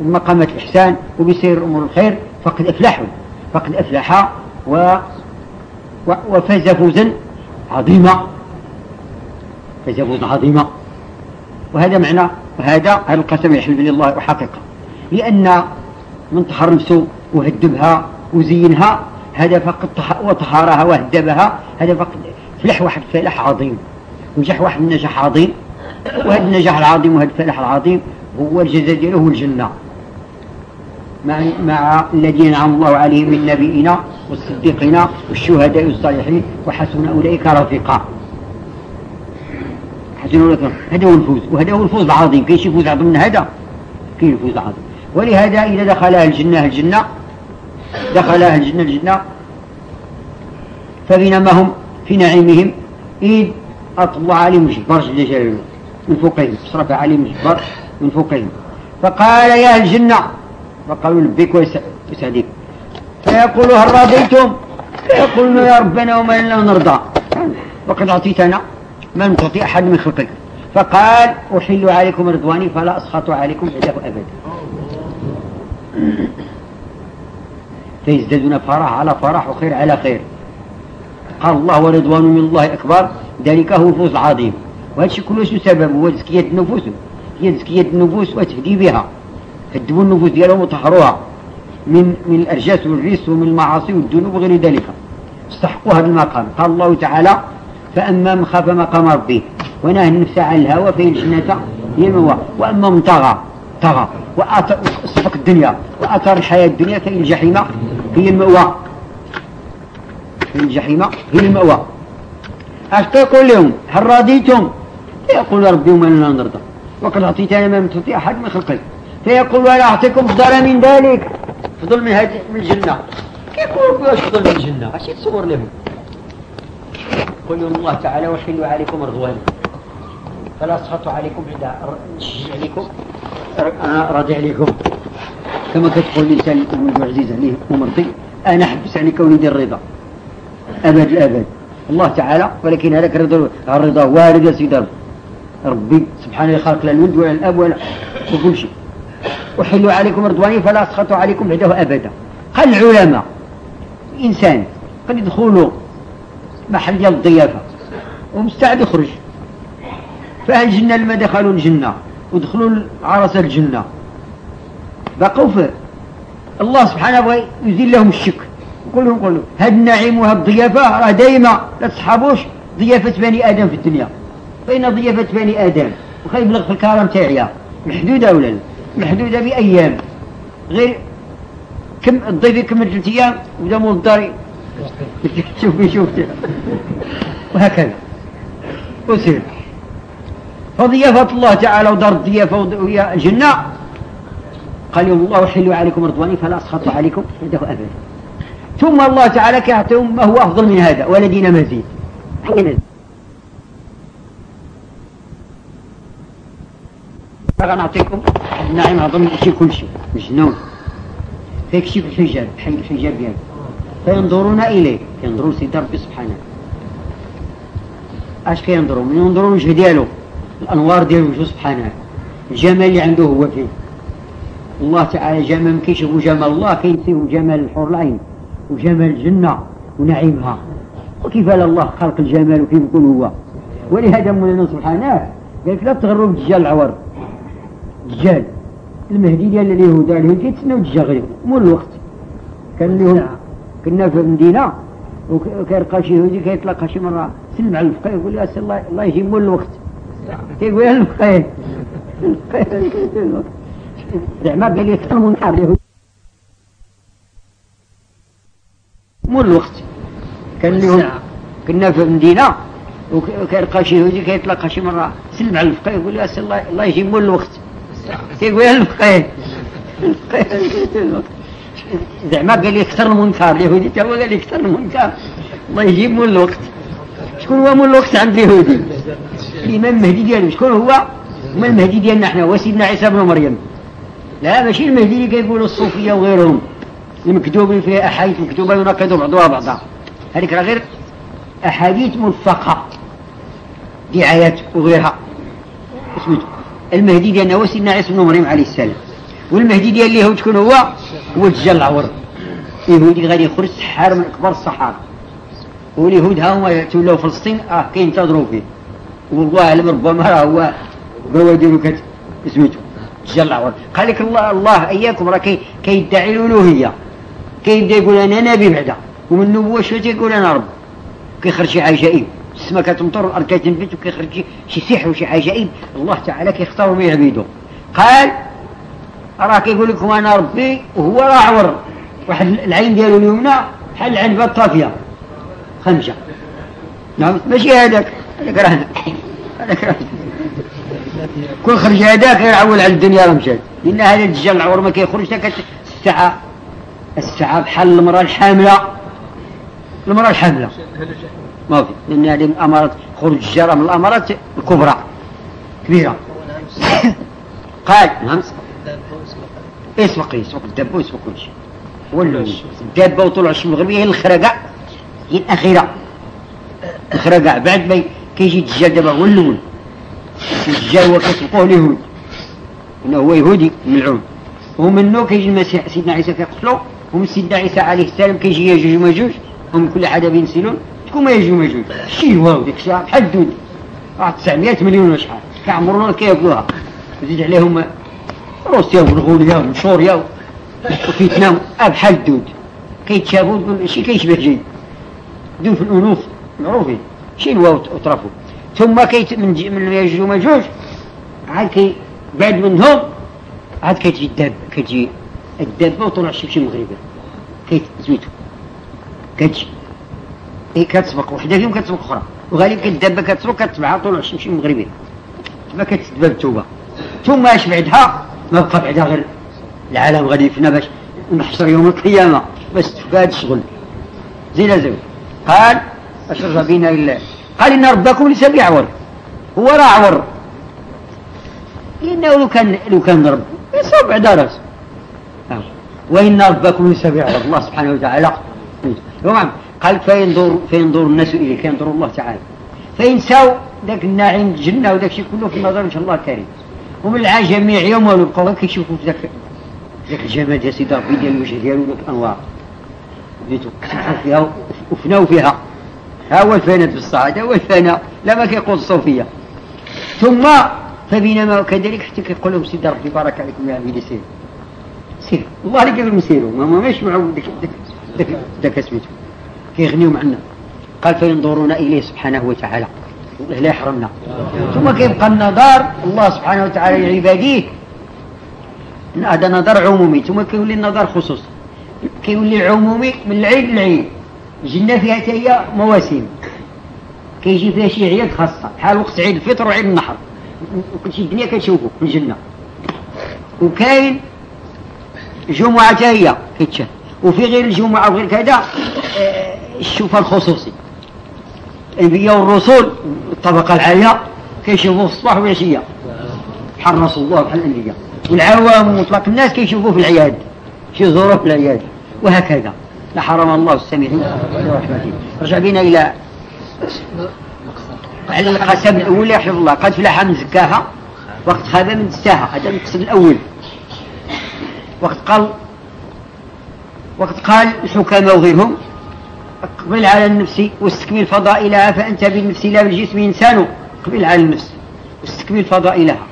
ومقامات الإحسان وبسائر أمور الخير فقد أفلحوا. فقد أفلح و وفاز فوزا عظيما. فاز فوزا عظيما. وهذا معنى وهذا هذا القسم يحلف لله وحقيقة لأن من طهر نفسه وهدبها وزينها هذا فقد وطهرها وهدبها هذا فقد فلح واحد فلاح عظيم. نجح واحد النجاح عظيم وهذا النجاح العظيم وهذا الفلاح العظيم هو الجزاء دياله هو الجنة. مع مع الذين انعم الله عليهم من نبينا والصديقين والشهداء والصالحين وحسن أولئك رفيقا. حسن أولئك هذا هو الفوز وهذا هو الفوز العظيم. كاين شي فوز اعظم من هذا؟ كاين الفوز العظيم ولهذا إذا دخل أهل الجنة الجنة دخل أهل الجنة الجنة فبينما هم في نعيمهم إذ أطلع عليهم جبار جل جلاله من فوقهم صرف عليهم جبار من فوقهم. فقال يا الجنة فقالوا لبيك ويسعدك فيقولوا هل رضيتم؟ فيقولون يا ربنا وما لنا نرضى. وقد أعطيتنا ما لم تعطي أحد من خلقك. فقال أحل عليكم رضواني فلا أسخط عليكم عذاب أبدا. [clears throat] فيزدادون فرح على فرح وخير على خير. قال الله ورضوان من الله أكبر ذلك هو الفوز العظيم وهذا الشيء كله شو سبب؟ هو تزكية النفوس. هي تزكية النفوس وتهدي بها. هدبوا النفوس ديالهم وطهروها من من الأرجاس والريس ومن المعاصي والذنوب وغير ذلك. استحقوا هذا المقام. قال الله تعالى فأما من خاف مقام ربه ونهى النفس عن الهوى فهي الجنة هي المأوى وأما من طغى طغى. وآثر الدنيا. وآثر الحياة الدنيا فهي الجحيم هي المأوى. هي الجحيم هي المأوى. اش يقول لهم هل رضيتم؟ يقول ربي وما لنا نرضى. وقد أعطيتنا ما لم تعطي أحد من خلقك. فيقول ولا أعطيكم فضل من ذلك. فضل من هذه من الجنة يقول واش فضل من الجنة اش يتصور لهم. قل الله تعالى وحلوا عليكم رضواني فلا أسخط عليكم عند نشجع عليكم راضي عليكم كما كتقول الإنسان يقول عزيز عليه ومرضي أنا حبس عليك ولدي الرضا. أبد الأبد. الله تعالى ولكن هذاك الرضا الرضا وارد يا سيدي ربي. سبحانه خلق لا الولد ولا الأب ولا وكل شيء. أحلوا عليكم رضواني فلا أسخطوا عليكم بعده أبدا. قال العلماء إنسان قد يدخلوا محل ديال الضيافة ومستعد يخرج. فأهل الجنة لما دخلوا الجنة ودخلوا عرس الجنة. بقوا فيه الله سبحانه بغى يزيل لهم الشك. يقول لهم قولوا هاد النعيم وهاد الضيافة راه دايما لا تصحابوش ضيافة بني آدم في الدنيا. فإن ضيافة بني آدم وخا يبلغ في الكرم تاعي محدودة ولا لا محدودة بأيام. غير كم الضيف يكمل ثلاث أيام وبدا مول الدار [laughs] شوف يشوف وهكذا. وسير. فضيافة الله تعالى ودار الضيافة ويا الجنة قال يوم الله حل عليكم رضواني فلا أسخط عليكم. عنده أبدا. ثم الله تعالى كيعطيهم ما هو أفضل من هذا. ولدينا مزيد. غنعطيكم النعيم هضم شي كل شيء مجنون. فيكشف الحجاب بحال الحجاب ديالو فينظرون إليه ينظرون سيدي ربي سبحانه. أش كينظروا من ينظروا الوجه ديالو الأنوار ديال وجهه سبحانه. الجمال اللي عنده هو فيه الله تعالى جمال كيشوفوا جمال الله كينسيو جمال الحور العين وجمال الجنة ونعيمها. وكيف الله خلق الجمال وكيف يكون هو؟ ولهذا مولانا سبحانه قال لا تغروا بالدجال العور دجال. المهدي ديال اليهود اليهود كيتسناو غير مول الوقت. كان لهم نعم. كنا في المدينة وكيلقى شي يهودي كيتلقى شي مرة سلم على الفقيه يقول له الله الله يجي مول الوقت. كيقول له الفقيه زعما قال لي كثر من اليهود. مول الوقت. كان لهم كنا في المدينة وكيلقى شي يهودي كيتلقى شي مرة سلم على الفقيه يقول له الله الله يجي مول الوقت. كيقول له الفقيه زعما قال لي كثر المنكر اليهودي تا هو قال لي كثر المنكر. الله يجيب مول الوقت. شكون هو مول الوقت عند اليهودي؟ الإمام المهدي ديالو. شكون هو؟ هو المهدي ديالنا حنا هو سيدنا عيسى بن مريم. لا ماشي المهدي اللي كيقولوا الصوفية وغيرهم. المكتوب فيها أحاديث مكتوبه ينقضوا بعضها بعضا. هذيك راه غير أحاديث ملفقه دعايات وغيرها. اسمته المهدي ديالنا هو سيدنا عيسى بن مريم عليه السلام. والمهدي ديال اليهود شكون هو هو الدجال العور اليهودي غادي يخرج سحار من أكبر الصحابة. واليهود ها هما تولاو فلسطين آه كينتظروا فيه. والله أعلم ربما راه هو بوادر كت سميتو الدجال العور قال لك الله الله إياكم راه كي كيدعي الألوهية. كيبدا يقول أنا نبي بعدا. ومن النبوة شو تيقول؟ أنا رب. كيخرج شي عجائب السماء كتمطر والارض كتنبت وكيخرج شي سحر وشي عجائب الله تعالى كيختار من عبيده قال راه كيقول لكم أنا ربي وهو راه عور واحد العين ديالو اليمنى بحال العنبه الطافيه خمسه نعم ماشي هذاك. هذاك راه هذاك راه كل خرج هذاك يعول على الدنيا راه مشات. لأن هذا الدجال العور ما كيخرج حتى الساعة الساعة بحال المرأة الحاملة. المرأة الحاملة. ما في. لأن هذه من امارات خروج الجرى من الأمارات الكبرى كبيرة. [coughs] قال نعم. يسبق يسبق الدبه ويسبق كل شيء الدابة وطلع الشمس هي الخرقة. هي الأخيرة. الخرقة بعد ما كيجي الدجال دابا هو الأول. الدجال هو كيسبقوه اليهود. إنه هو يهودي ملعون ومنه كيجي المسيح سيدنا عيسى كيقتلو. ومن سيدنا عيسى عليه السلام كيجي يجوج وماجوج هم كل حدا ينسلون شكون ما يجوج وماجوج شي واو ديك الساعة بحال الدود. 900 مليون ولا شحال؟ كيعمرونا كياكلوها. وزيد عليهم روسيا ومنغوليا ومشوريا وفيتنام بحال الدود. كيتشافوا تقول شي كيشبه جيد. دون في الأنوف معروفين. شي الواو وطرفوا ثم كيت من جي من وماجوج عاد كي بعد منهم عاد كتجي الدابة كتجي الدابة وطلع شي مغربي. كيت زويتو. كتجي. هي كتسبق. وحدة فيهم كتسبق أخرى. وغالبا الدابة كتسبق كتبعها شي شي مغربي. تما كتسبب التوبة ثم اش بعدها؟ ما بقى بعدها غير العالم غادي يفنى باش نحصر يوم القيامة. بس تفاد الشغل. زين زين قال أشرف بنا إلا قال إن ربكم ليس بيعور هو راه عور. لأنه لو كان لو كان رب. يصاب بعد راس وإن ربكم ليس بيعور الله سبحانه وتعالى تمام قال فينظر فينظر الناس إليه فينظر الله تعالى. فينساو ذاك الناعم الجنة وذاك الشيء كله في النظر إن شاء الله الكريم ومن العجميع يوم يبقوا كيشوفوا في ذاك ذاك الجمال ديال سيدي ربي ديال الوجه ديالو ذاك الأنوار. بديتو فيها وفناو فيها. ها هو الفناء في الصعيد هو الفناء لا ما كيقول الصوفية. ثم فبينما كذلك حتى كيقول لهم سيدي ربي بارك عليكم يا عمي سير. سير. الله اللي قال سيروا. ما ما يسمعوا داك داك سميتو كيغنيو عنا قال فينظرون إليه سبحانه وتعالى. لا يحرمنا. ثم كيبقى النظر الله سبحانه وتعالى لعباده. هذا نظر عمومي. ثم كيولي النظر خصوصي كيولي عمومي من العيد للعيد الجنة فيها هي مواسم. كيجي فيها شي عياد خاصة. بحال وقت عيد الفطر وعيد النحر. كل شي الدنيا كتشوفو في الجنة وكاين جمعة هي كيتشاف وفي غير الجمعة وغير كذا آه، الشوفة الخصوصي. الأنبياء والرسل الطبقة العالية كيشوفوه في الصباح والعشية بحال رسول الله بحال الأنبياء والعوام ومطلق الناس كيشوفوه في العياد شي ظروف في العياد وهكذا. لحرم الله السامعين رجع بنا إلى على القسم الأول يا حفظ الله. قد فلح من زكاها وقت خاب من دستاها هذا المقصد الأول. وقت قال وقت قال الحكماء وغيرهم اقبل على النفس واستكمل فضائلها فأنت بالنفس لا بالجسم إنسان. اقبل على النفس واستكمل فضائلها.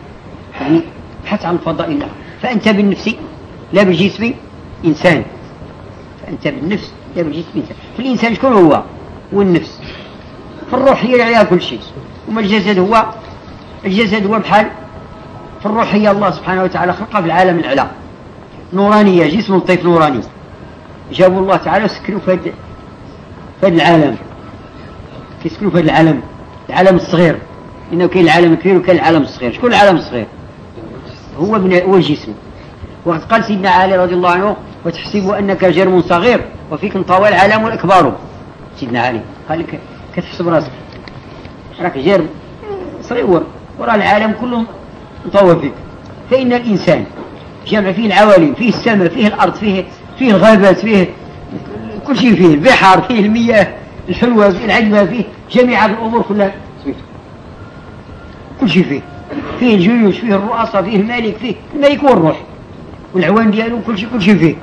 يعني ابحث عن فضائلها. فأنت بالنفس لا بالجسم إنسان. فأنت بالنفس لا بالجسم إنسان. فالإنسان شكون هو؟ هو النفس. فالروح هي عليها كل شيء. وما الجسد هو؟ الجسد هو بحال في الروح هي الله سبحانه وتعالى خلقها في العالم الأعلى. نورانية جسم لطيف نوراني. جابوا الله تعالى سكنوا في هذا العالم. كيسكنوا في هذا العالم. العالم الصغير. إنه كاين العالم الكبير وكاين العالم الصغير. شكون العالم الصغير؟ هو ابن هو الجسم. وقد قال سيدنا علي رضي الله عنه وتحسب أنك جرم صغير وفيك انطوى العالم الاكبر سيدنا علي. قال لك كتحسب راسك. راك جرم صغير وراه العالم كله انطوى فيك. فإن الإنسان جمع فيه العوالم فيه السماء فيه الأرض فيه فيه الغابات فيه كل شيء فيه البحر فيه المياه الحلوة فيه العجبة فيه جميع الأمور كلها. كل شيء فيه. فيه الجيوش فيه الرؤساء فيه الملك فيه الملك هو الروح والعوان ديالو كل شيء كل شيء فيه.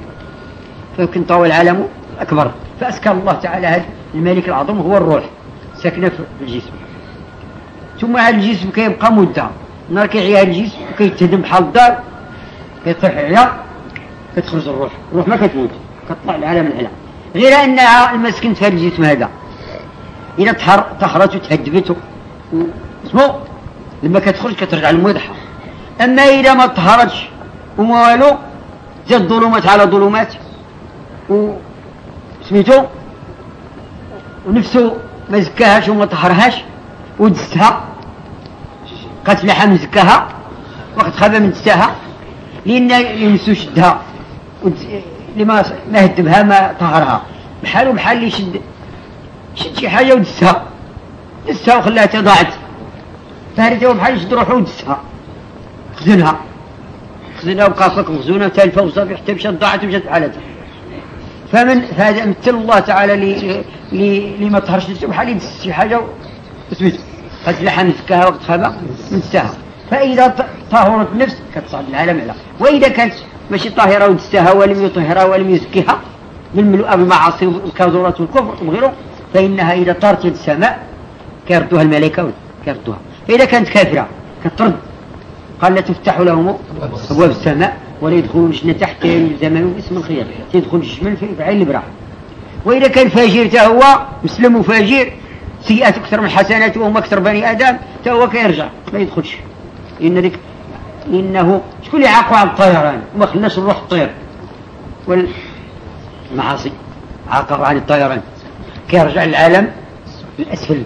فيمكن طوى العالم أكبر. فأسكر الله تعالى هذا. الملك العظيم هو الروح. ساكنة في الجسم. ثم هذا الجسم كيبقى مدة. نهار كيعيا الجسم كيتهدم بحال الدار كيطيح عليها. كتخرج الروح. الروح ما كتموت. كتطلع العالم العلا غير أنها المسكن الجسم هذا. إذا طهرت وتهدبت اسمو لما كتخرج كترجع للمضحة أما إذا ما طهرتش وما والو زاد ظلمات على ظلمات. و سميتو؟ ونفسه ما زكاهاش وما طهرهاش. ودستها قتلها من زكاها. وقت خاب من دستها لأن يمسو شدها. لما ما هدبها ما طهرها. بحال وبحال اللي شد شد شي حاجة ودسها دسها وخلاها ضاعت. فهرتها بحال يشد روحه ودسها خزنها. خزنها وبقى فك مخزونة تالفة وصافي حتى مشات ضاعت ومشات بحالتها فمن هذا مثل الله تعالى لي لي ما طهرش نفسه بحال يدس شي حاجة وسميتو قالت لحم نفكها وقت خابا نساها فإذا طهرت النفس كتصعد العالم على. وإذا كانت ماشي طاهرة ودستها ولم يطهرها ولم يزكيها بالملؤ بالمعاصي والكاذورات والكفر وغيره فإنها إذا طارت السماء كيردوها الملائكة كيردوها. فإذا كانت كافرة كترد. قال لا تفتح لهم أبواب السماء ولا يدخلون الجنة حتى يلزمون باسم الخير. تدخل الشمال في عين البراح. وإذا كان فاجر هو مسلم وفاجر سيئات أكثر من حسناته وهم أكثر بني آدم هو كيرجع ما يدخلش. إن ذيك إنه شكون اللي عاقوا على الطيران؟ وما خلاش الروح تطير والمعاصي عاقوا عن الطيران. كيرجع العالم الأسفل.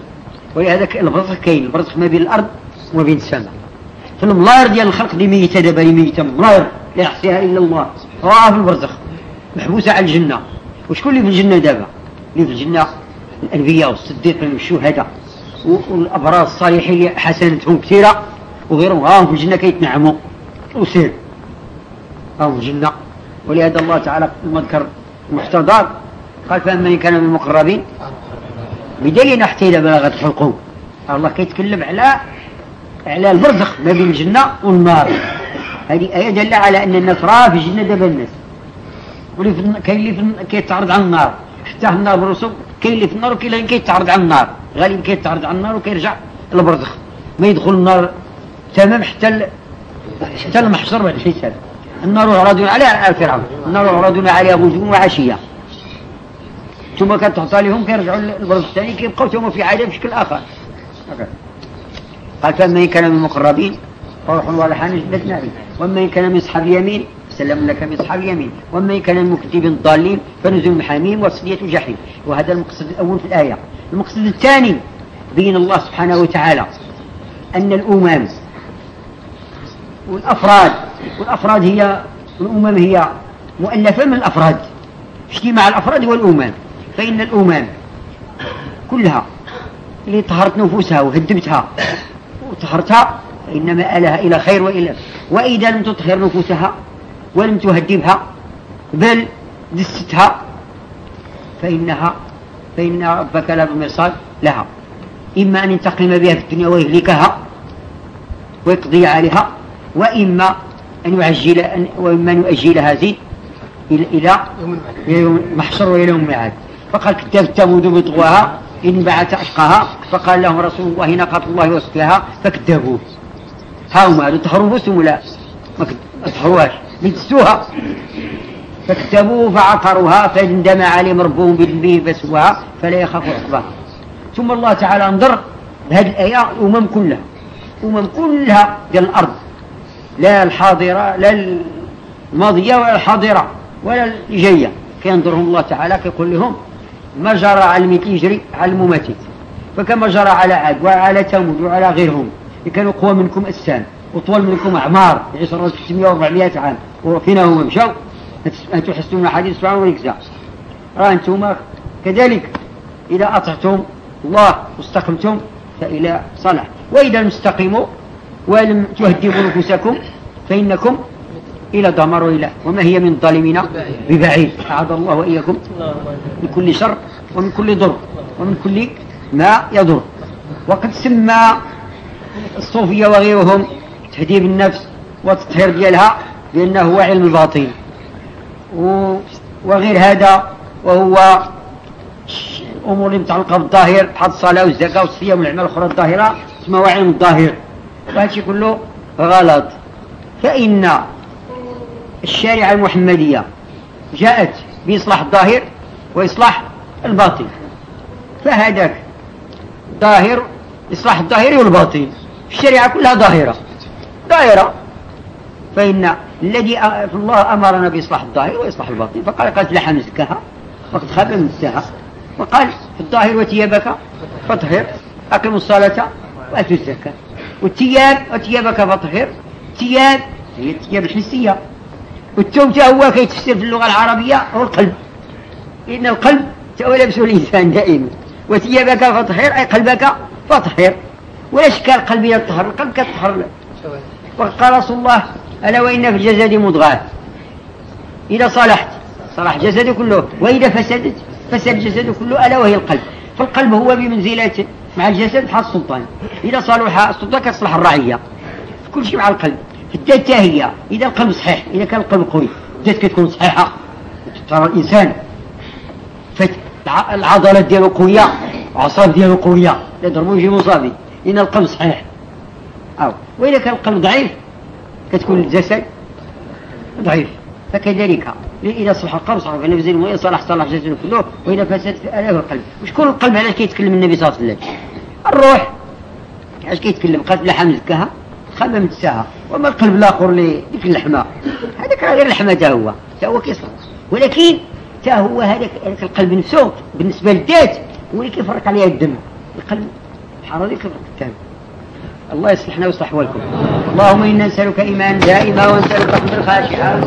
ولهذا البرزخ كاين. البرزخ ما بين الأرض وما بين السماء. فالملاير ديال الخلق اللي ميتة دابا اللي ميتة ملاير لا يحصيها إلا الله. راه في البرزخ. محبوسة على الجنة. وشكون اللي في الجنة دابا؟ اللي في الجنة؟ الأنبياء والصديقين والشهداء والأبرار الصالحين حسنتهم كثيرة. وغيرهم. راهم في الجنة كيتنعموا وسير راهم في الجنة ولهذا الله تعالى المذكر المحتضر قال فأما إن كان من المقربين بدليل حتى إذا بلغت الحلقوم الله كيتكلم على على البرزخ ما بين الجنة والنار. هذه آية دل على أن الناس راه في الجنة دابا الناس. واللي كاين اللي كيتعرض على النار. تحت النار بالرسوم كاين اللي في النار وكاين اللي كيتعرض على النار. غالبا كيتعرض على النار وكيرجع للبرزخ. ما يدخل النار تمام حتى حتى المحشر بعد الحساب النار يعرضون عليها على فرعون. النار يعرضون عليها غدوا وعشية. ثم تعطى لهم كيرجعوا للبرزخ الثاني كيبقوا ثم في عذاب بشكل آخر. قال فمن كان من المقربين فروح وريحان جنة نعيم ومن كان من أصحاب اليمين سلم لك من أصحاب اليمين. ومن كان من مكتب الضالين فنزل حميم وصلية جحيم. وهذا المقصد الأول في الآية. المقصد الثاني بين الله سبحانه وتعالى أن الأمم والأفراد والأفراد هي الأمم هي مؤلفة من الأفراد. اجتماع الأفراد والأمم فإن الأمم كلها اللي طهرت نفوسها وهدمتها وطهرتها فإنما آلها إلى خير وإلى وإذا لم تطهر نفوسها ولم تهدمها بل دستها فإنها فإن ربك لا بمرصاد لها. إما أن ينتقم بها في الدنيا ويهلكها ويقضي عليها وإما أن يعجل أن وإما أن يؤجل هذه إلى إلى يوم محشر وإلى يوم الميعاد فقال كتاب ثمود بطغواها إن بعث أشقاها. فقال لهم رسول الله ناقة الله وسقياها. فكذبوه ها هما هذو تهروا بسهم ولا؟ ما تهروهاش بيدسوها فكتبوه فعقروها فاندم عليهم ربهم بذنبه فسواها فلا يخاف عقباها. ثم الله تعالى انظر بهذه الآية الأمم كلها. الأمم كلها ديال الأرض. لا الحاضرة لا الماضية ولا الحاضرة ولا الجاية. كينظرهم الله تعالى كيقول لهم ما جرى على الميت يجري على الممات فكما جرى على عاد وعلى ثمود وعلى غيرهم. اللي كانوا قوى منكم أجسام وطول منكم أعمار. يعيش 600 و400 عام. وفينا هم مشاو. أنتم حسنون حديث سبحانه ويكزع راه أنتم كذلك. إذا أطعتم الله واستقمتم فإلى صلاح وإذا لم تستقيموا ولم تهدموا نفوسكم فإنكم إلى دمر وإلى وما هي من الظالمين؟ ببعيد. أعاذ الله وإياكم. من كل شر ومن كل ضر ومن كل ما يضر. وقد سمى الصوفية وغيرهم تهذيب النفس والتطهير ديالها بأنه هو علم الباطن وغير هذا وهو الأمور متعلقة بالظاهر بحال الصلاة والزكاة والصيام والأعمال الأخرى الظاهرة اسمها علم الظاهر. وهذا كله غلط. فإن الشريعة المحمدية جاءت بإصلاح الظاهر وإصلاح الباطن. فهذاك ظاهر إصلاح الظاهر والباطن. الشريعة كلها ظاهرة. ظاهرة. فإن الذي الله أمرنا بإصلاح الظاهر وإصلاح الباطن. فقال قد لحم زكاها وقد خاب من زكاها وقال في الظاهر وثيابك فطهر أقم الصلاة وأتوا الزكاة. والثياب وثيابك فطهر ثياب هي الثياب الحسية والتوبة هو كيتفسر في اللغة العربية هو القلب. إن القلب هو لبسه الإنسان دائما. وثيابك فطهر أي قلبك فطهر ولا شكال القلب يطهر القلب كطهر وقال رسول الله ألا وإن في الجسد مضغات إذا صلحت صلح الجسد كله. وإذا فسدت فسد الجسد كله. ألا وهي القلب. فالقلب هو بمنزلة مع الجسد بحال السلطان. إذا صلح السلطان كتصلح الرعية. كل شيء مع القلب. الدات هي. إذا القلب صحيح. إذا كان القلب قوي. الدات كتكون صحيحة. ترى الإنسان العضلات ديالو قوية. الأعصاب ديالو قوية. يضربوا يجيبوا صافي إن القلب صحيح. أو. وإذا كان القلب ضعيف كتكون الجسد ضعيف. فكذلك. إذا صلح القلب صلح النبي وإذا صلح صلح جسده كله وإذا فسد فأله القلب. وشكون القلب علاش كيتكلم النبي صلى الله عليه وسلم؟ الروح. علاش كيتكلم قالت لحم زكاها خمم تساها. وما القلب الآخر اللي ديك اللحمة؟ هذاك غير اللحمة تا هو. تا هو كيصلح. ولكن تا هو هذاك القلب نفسه بالنسبة للذات هو اللي كيفرق عليها الدم. القلب الحراره اللي كيفرق الدم الله يصلحنا ويصلح احوالكم اللهم إنا نسألك ايمان دائما ونسألك قلبا خاشعا